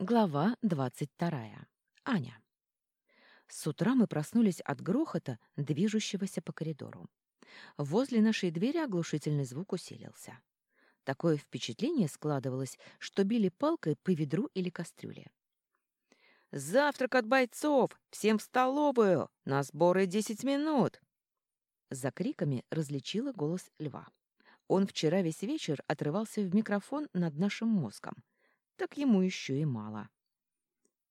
Глава двадцать вторая. Аня. С утра мы проснулись от грохота, движущегося по коридору. Возле нашей двери оглушительный звук усилился. Такое впечатление складывалось, что били палкой по ведру или кастрюле. «Завтрак от бойцов! Всем в столовую! На сборы десять минут!» За криками различила голос льва. Он вчера весь вечер отрывался в микрофон над нашим мозгом — так ему еще и мало.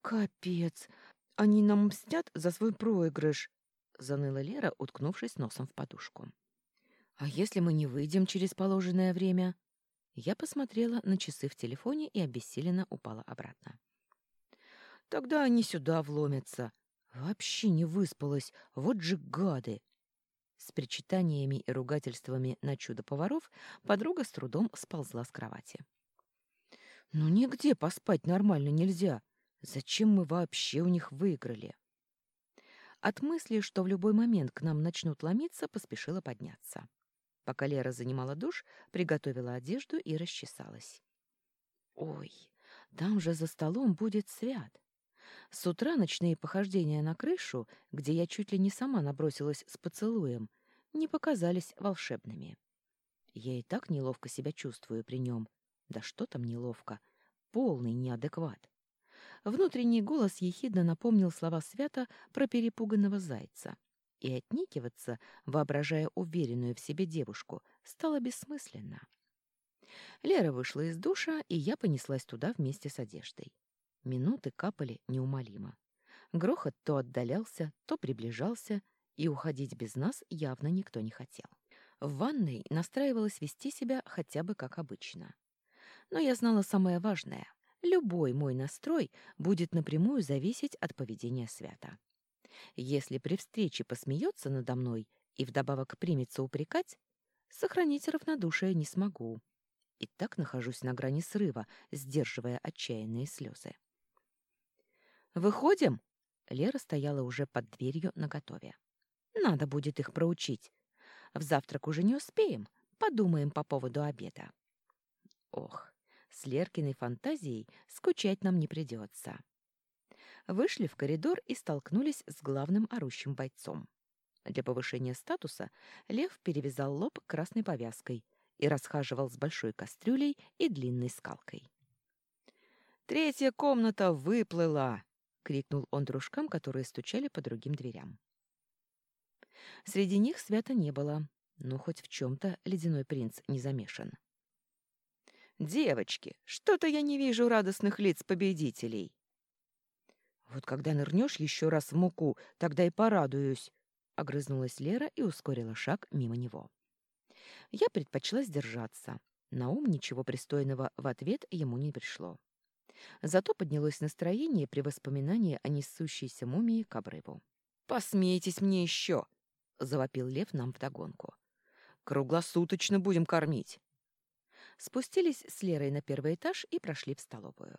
«Капец! Они нам мстят за свой проигрыш!» — заныла Лера, уткнувшись носом в подушку. «А если мы не выйдем через положенное время?» Я посмотрела на часы в телефоне и обессиленно упала обратно. «Тогда они сюда вломятся. Вообще не выспалась. Вот же гады!» С причитаниями и ругательствами на чудо поваров подруга с трудом сползла с кровати. Ну нигде поспать нормально нельзя. Зачем мы вообще у них выиграли? От мысли, что в любой момент к нам начнут ломиться, поспешила подняться. Пока Лера занимала душ, приготовила одежду и расчесалась. Ой, там же за столом будет свят. С утра ночные похождения на крышу, где я чуть ли не сама набросилась с поцелуем, не показались волшебными. Я и так неловко себя чувствую при нем, да что там неловко. Полный неадекват. Внутренний голос ехидно напомнил слова Свята про перепуганного зайца. И отникиваться, воображая уверенную в себе девушку, стало бессмысленно. Лера вышла из душа, и я понеслась туда вместе с одеждой. Минуты капали неумолимо. Грохот то отдалялся, то приближался, и уходить без нас явно никто не хотел. В ванной настраивалась вести себя хотя бы как обычно. Но я знала самое важное. Любой мой настрой будет напрямую зависеть от поведения Свята. Если при встрече посмеется надо мной и вдобавок примется упрекать, сохранить равнодушие не смогу. И так нахожусь на грани срыва, сдерживая отчаянные слезы. «Выходим?» Лера стояла уже под дверью наготове. «Надо будет их проучить. В завтрак уже не успеем. Подумаем по поводу обеда». Ох, с Леркиной фантазией скучать нам не придется. Вышли в коридор и столкнулись с главным орущим бойцом. Для повышения статуса Лев перевязал лоб красной повязкой и расхаживал с большой кастрюлей и длинной скалкой. «Третья комната выплыла!» — крикнул он дружкам, которые стучали по другим дверям. Среди них свята не было, но хоть в чем-то ледяной принц не замешан. «Девочки, что-то я не вижу радостных лиц победителей». «Вот когда нырнешь еще раз в муку, тогда и порадуюсь», — огрызнулась Лера и ускорила шаг мимо него. Я предпочла сдержаться. На ум ничего пристойного в ответ ему не пришло. Зато поднялось настроение при воспоминании о несущейся мумии к обрыву. «Посмейтесь мне еще!» — завопил лев нам вдогонку. «Круглосуточно будем кормить!» Спустились с Лерой на первый этаж и прошли в столовую.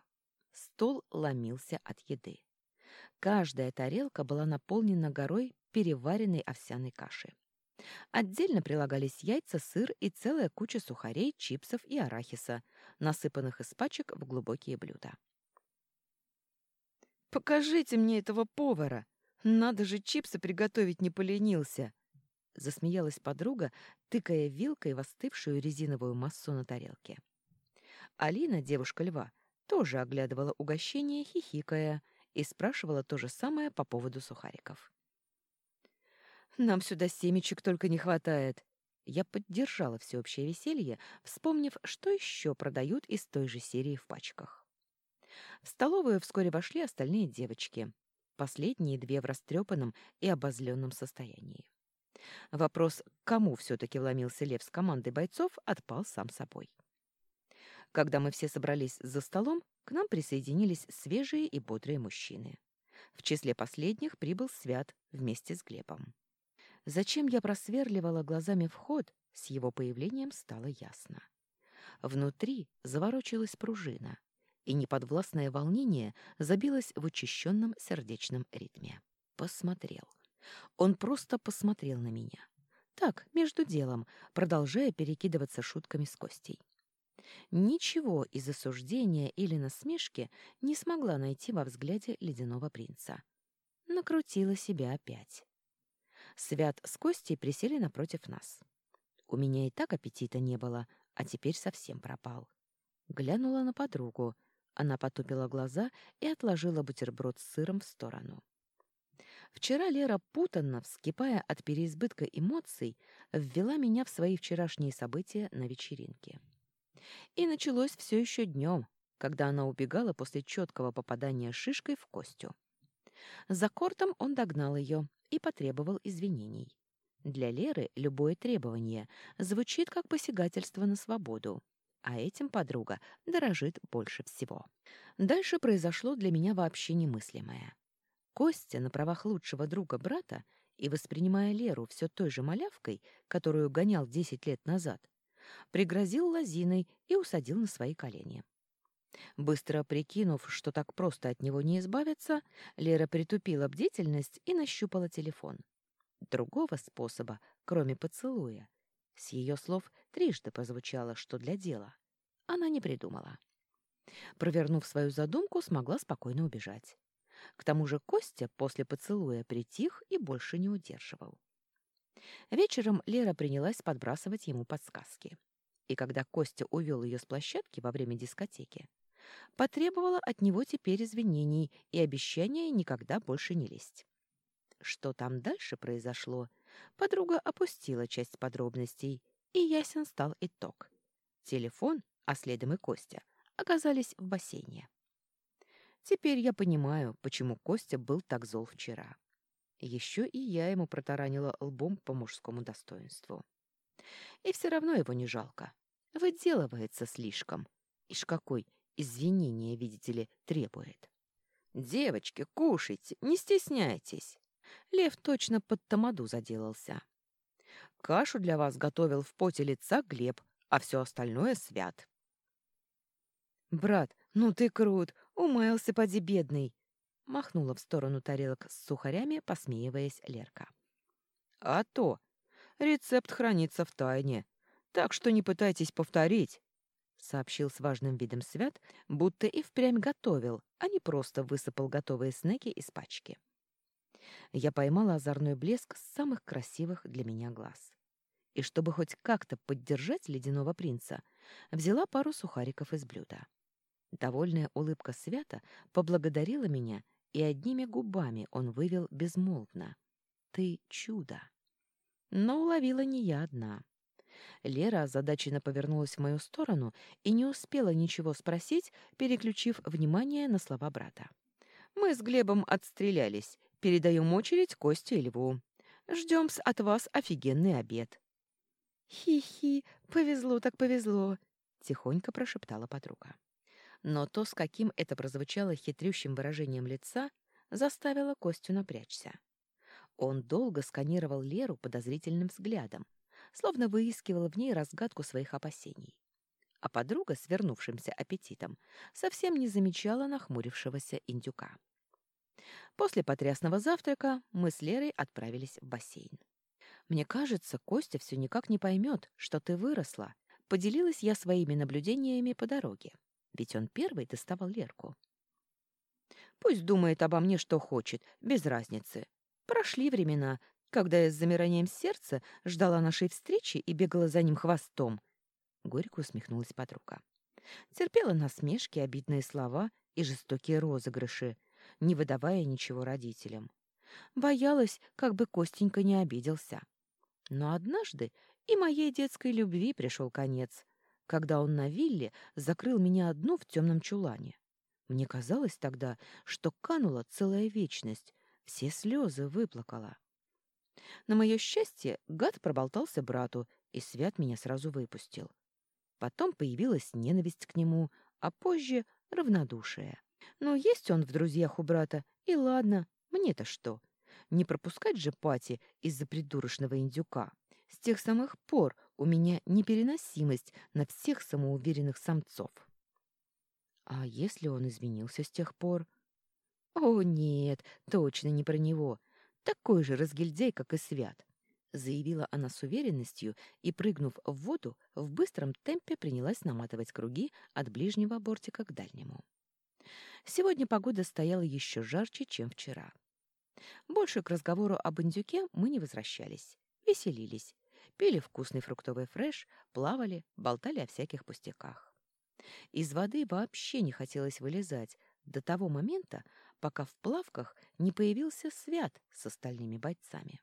Стол ломился от еды. Каждая тарелка была наполнена горой переваренной овсяной каши. Отдельно прилагались яйца, сыр и целая куча сухарей, чипсов и арахиса, насыпанных из пачек в глубокие блюда. «Покажите мне этого повара! Надо же, чипсы приготовить не поленился!» Засмеялась подруга, тыкая вилкой в остывшую резиновую массу на тарелке. Алина, девушка льва, тоже оглядывала угощение, хихикая, и спрашивала то же самое по поводу сухариков. «Нам сюда семечек только не хватает!» Я поддержала всеобщее веселье, вспомнив, что еще продают из той же серии в пачках. В столовую вскоре вошли остальные девочки, последние две в растрепанном и обозленном состоянии. Вопрос, кому все-таки вломился лев с командой бойцов, отпал сам собой. Когда мы все собрались за столом, к нам присоединились свежие и бодрые мужчины. В числе последних прибыл Свят вместе с Глебом. Зачем я просверливала глазами вход, с его появлением стало ясно. Внутри заворочилась пружина, и неподвластное волнение забилось в учащенном сердечном ритме. Посмотрел. Он просто посмотрел на меня. Так, между делом, продолжая перекидываться шутками с Костей. Ничего из осуждения или насмешки не смогла найти во взгляде ледяного принца. Накрутила себя опять. Свят с Костей присели напротив нас. У меня и так аппетита не было, а теперь совсем пропал. Глянула на подругу. Она потупила глаза и отложила бутерброд с сыром в сторону. Вчера Лера путанно, вскипая от переизбытка эмоций, ввела меня в свои вчерашние события на вечеринке. И началось все еще днем, когда она убегала после четкого попадания шишкой в Костю. За кортом он догнал ее и потребовал извинений. Для Леры любое требование звучит как посягательство на свободу, а этим подруга дорожит больше всего. Дальше произошло для меня вообще немыслимое. Костя на правах лучшего друга брата и воспринимая Леру все той же малявкой, которую гонял десять лет назад, пригрозил лозиной и усадил на свои колени. Быстро прикинув, что так просто от него не избавиться, Лера притупила бдительность и нащупала телефон. Другого способа, кроме поцелуя, с ее слов трижды позвучало, что для дела, она не придумала. Провернув свою задумку, смогла спокойно убежать. К тому же Костя после поцелуя притих и больше не удерживал. Вечером Лера принялась подбрасывать ему подсказки. И когда Костя увел ее с площадки во время дискотеки, потребовала от него теперь извинений и обещания никогда больше не лезть. Что там дальше произошло, подруга опустила часть подробностей, и ясен стал итог. Телефон, а следом и Костя, оказались в бассейне. Теперь я понимаю, почему Костя был так зол вчера. Еще и я ему протаранила лбом по мужскому достоинству. И все равно его не жалко. Выделывается слишком. Ишь какой извинения, видите ли, требует. «Девочки, кушайте, не стесняйтесь!» Лев точно под тамаду заделался. «Кашу для вас готовил в поте лица Глеб, а все остальное свят». «Брат, ну ты крут, умаялся поди бедный!» Махнула в сторону тарелок с сухарями, посмеиваясь Лерка. «А то! Рецепт хранится в тайне, так что не пытайтесь повторить!» сообщил с важным видом Свят, будто и впрямь готовил, а не просто высыпал готовые снеки из пачки. Я поймала озорной блеск с самых красивых для меня глаз. И чтобы хоть как-то поддержать ледяного принца, взяла пару сухариков из блюда. Довольная улыбка Свята поблагодарила меня и одними губами он вывел безмолвно. «Ты чудо!» Но уловила не я одна. Лера озадаченно повернулась в мою сторону и не успела ничего спросить, переключив внимание на слова брата. «Мы с Глебом отстрелялись. Передаем очередь Косте и Льву. Ждем от вас офигенный обед». «Хи-хи, повезло так повезло», — тихонько прошептала подруга но то, с каким это прозвучало хитрющим выражением лица, заставило Костю напрячься. Он долго сканировал Леру подозрительным взглядом, словно выискивал в ней разгадку своих опасений. А подруга, свернувшимся аппетитом, совсем не замечала нахмурившегося индюка. После потрясного завтрака мы с Лерой отправились в бассейн. «Мне кажется, Костя все никак не поймет, что ты выросла», поделилась я своими наблюдениями по дороге ведь он первый доставал Лерку. Пусть думает обо мне, что хочет, без разницы. Прошли времена, когда я с замиранием сердца ждала нашей встречи и бегала за ним хвостом. Горько усмехнулась подруга. Терпела насмешки, обидные слова и жестокие розыгрыши, не выдавая ничего родителям. Боялась, как бы Костенька не обиделся. Но однажды и моей детской любви пришел конец когда он на вилле закрыл меня одну в темном чулане. Мне казалось тогда, что канула целая вечность, все слезы выплакала. На мое счастье, гад проболтался брату, и Свят меня сразу выпустил. Потом появилась ненависть к нему, а позже — равнодушие. Но есть он в друзьях у брата, и ладно, мне-то что? Не пропускать же пати из-за придурочного индюка. С тех самых пор у меня непереносимость на всех самоуверенных самцов. А если он изменился с тех пор? О, нет, точно не про него. Такой же разгильдяй, как и Свят. заявила она с уверенностью и, прыгнув в воду, в быстром темпе принялась наматывать круги от ближнего бортика к дальнему. Сегодня погода стояла еще жарче, чем вчера. Больше к разговору об индюке мы не возвращались. Веселились, пили вкусный фруктовый фреш, плавали, болтали о всяких пустяках. Из воды вообще не хотелось вылезать до того момента, пока в плавках не появился свят с остальными бойцами.